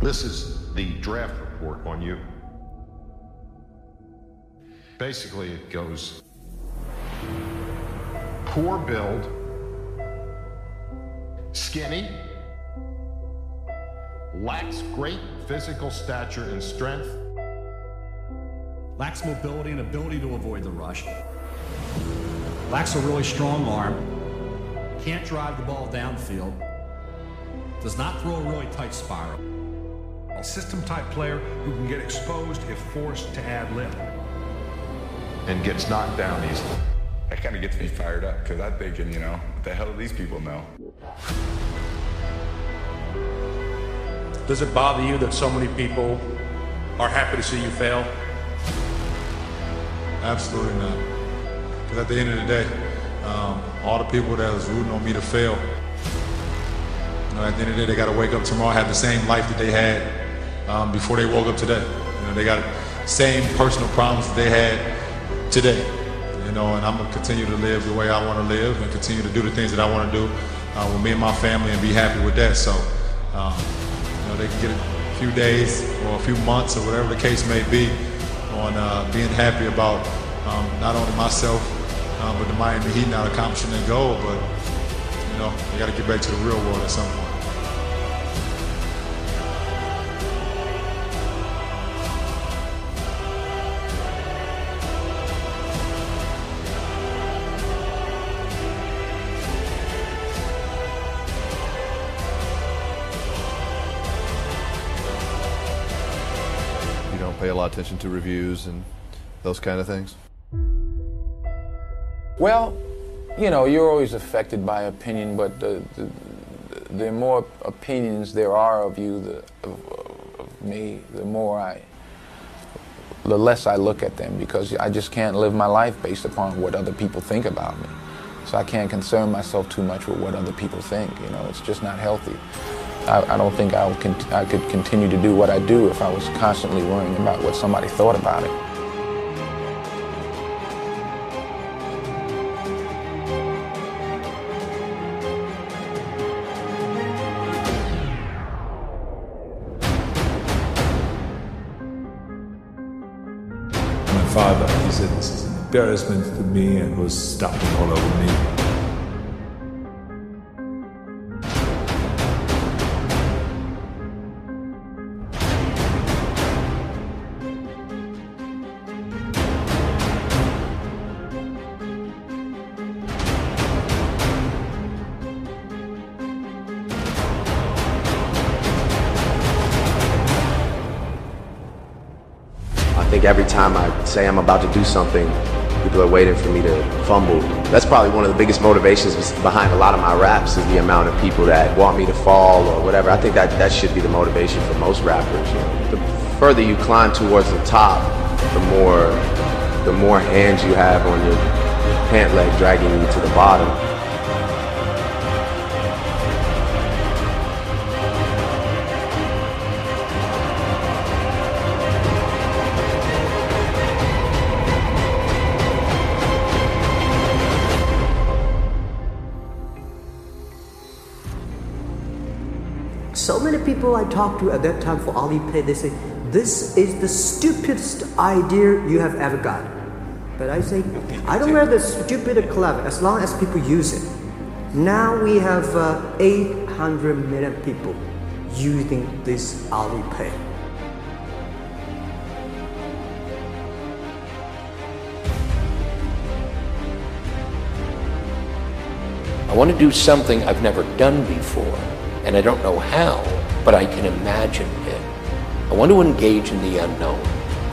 This is the draft report on you. Basically, it goes poor build, skinny, lacks great physical stature and strength, lacks mobility and ability to avoid the rush, lacks a really strong arm, can't drive the ball downfield, does not throw a really tight spiral. A system type player who can get exposed if forced to ad lib. And gets knocked down easily. That kind of gets me fired up because I'm thinking, you know, what the hell do these people know? Does it bother you that so many people are happy to see you fail? Absolutely not. Because at the end of the day, um, all the people that was rooting on me to fail, you know, at the end of the day, they got to wake up tomorrow, have the same life that they had um, before they woke up today. You know, they got same personal problems that they had today. You know, and I'm gonna continue to live the way I want to live and continue to do the things that I want to do uh, with me and my family and be happy with that. So, um, you know, they can get a few days or a few months or whatever the case may be on uh, being happy about um, not only myself uh, but the Miami Heat not accomplishing their goal. But you know, they got to get back to the real world at some point. Pay a lot of attention to reviews and those kind of things? Well, you know, you're always affected by opinion, but the, the, the more opinions there are of you, the, of, of me, the more I, the less I look at them because I just can't live my life based upon what other people think about me. So I can't concern myself too much with what other people think. You know, it's just not healthy. I, I don't think I, I could continue to do what I do if I was constantly worrying about what somebody thought about it. My father, he said, this is an embarrassment to me and was stomping all over me. Think every time I say I'm about to do something, people are waiting for me to fumble. That's probably one of the biggest motivations behind a lot of my raps is the amount of people that want me to fall or whatever. I think that that should be the motivation for most rappers. You know? The further you climb towards the top, the more the more hands you have on your pant leg dragging you to the bottom. So many people I talked to at that time for Alipay, they say, this is the stupidest idea you have ever got. But I say, I don't know the stupid or clever, as long as people use it. Now we have uh, 800 million people using this Alipay. I want to do something I've never done before, and I don't know how, but I can imagine it. I want to engage in the unknown.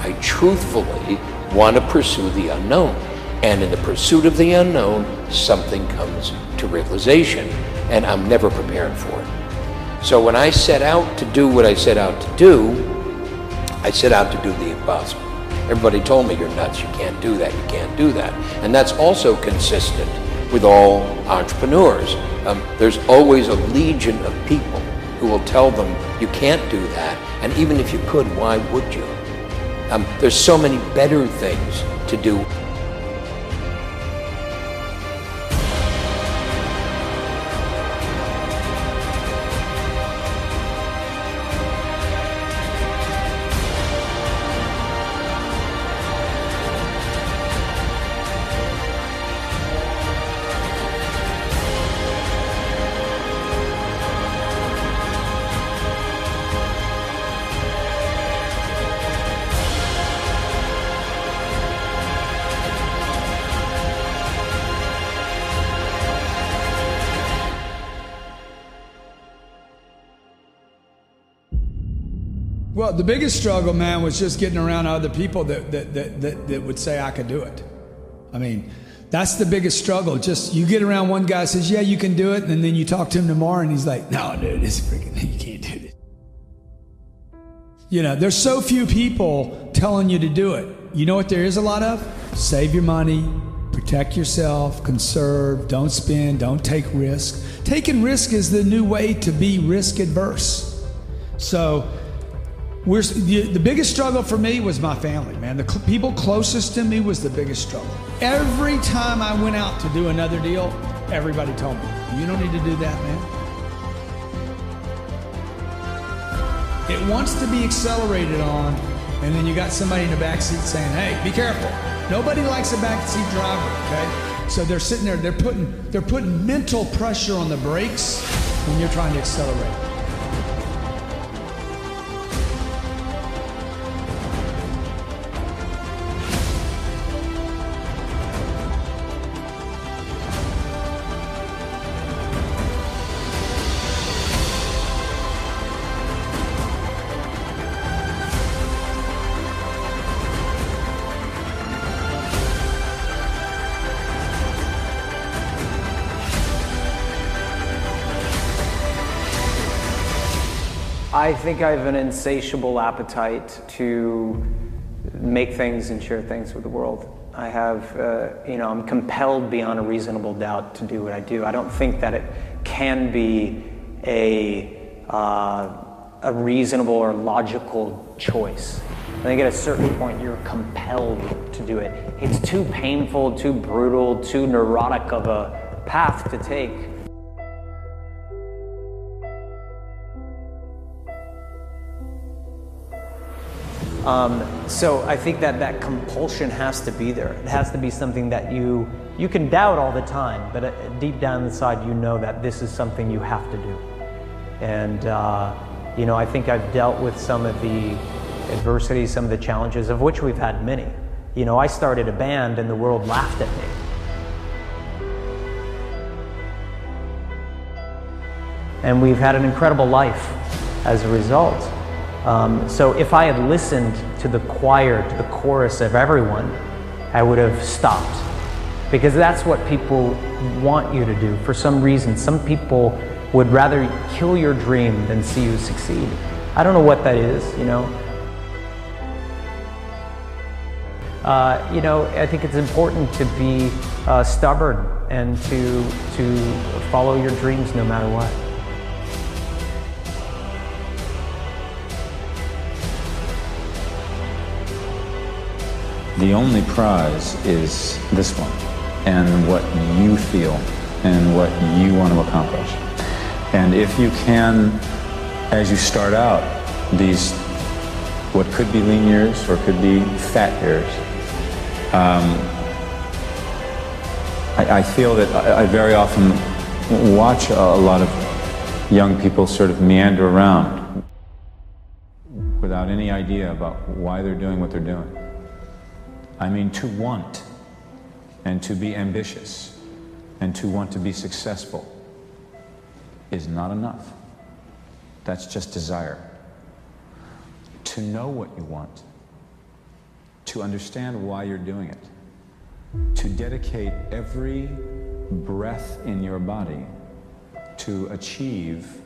I truthfully want to pursue the unknown. And in the pursuit of the unknown, something comes to realization, and I'm never prepared for it. So when I set out to do what I set out to do, I set out to do the impossible. Everybody told me, you're nuts, you can't do that, you can't do that. And that's also consistent with all entrepreneurs. Um, there's always a legion of people who will tell them you can't do that, and even if you could, why would you? Um, there's so many better things to do. Well, the biggest struggle, man, was just getting around other people that, that, that, that, that would say I could do it. I mean, that's the biggest struggle. Just you get around one guy says, "Yeah, you can do it," and then you talk to him tomorrow, and he's like, "No, dude, it's freaking you can't do this." You know, there's so few people telling you to do it. You know what there is a lot of? Save your money, protect yourself, conserve, don't spend, don't take risk. Taking risk is the new way to be risk adverse. So, we're, the biggest struggle for me was my family, man. The cl- people closest to me was the biggest struggle. Every time I went out to do another deal, everybody told me, You don't need to do that, man. It wants to be accelerated on, and then you got somebody in the back seat saying, Hey, be careful. Nobody likes a backseat driver, okay? So they're sitting there, they're putting, they're putting mental pressure on the brakes when you're trying to accelerate. I think I have an insatiable appetite to make things and share things with the world. I have, uh, you know, I'm compelled beyond a reasonable doubt to do what I do. I don't think that it can be a, uh, a reasonable or logical choice. I think at a certain point you're compelled to do it. It's too painful, too brutal, too neurotic of a path to take. Um, so I think that that compulsion has to be there. It has to be something that you you can doubt all the time, but uh, deep down inside you know that this is something you have to do. And uh, you know, I think I've dealt with some of the adversities, some of the challenges, of which we've had many. You know, I started a band and the world laughed at me. And we've had an incredible life as a result. Um, so if I had listened to the choir, to the chorus of everyone, I would have stopped. Because that's what people want you to do for some reason. Some people would rather kill your dream than see you succeed. I don't know what that is, you know. Uh, you know, I think it's important to be uh, stubborn and to, to follow your dreams no matter what. The only prize is this one and what you feel and what you want to accomplish. And if you can, as you start out, these what could be lean years or could be fat years, um, I, I, feel that I, I very often watch a, a lot of young people sort of meander around without any idea about why they're doing what they're doing. I mean, to want and to be ambitious and to want to be successful is not enough. That's just desire. To know what you want, to understand why you're doing it, to dedicate every breath in your body to achieve.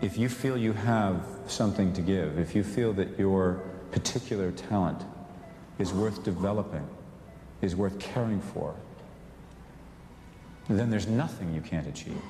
If you feel you have something to give, if you feel that you're particular talent is worth developing, is worth caring for, then there's nothing you can't achieve.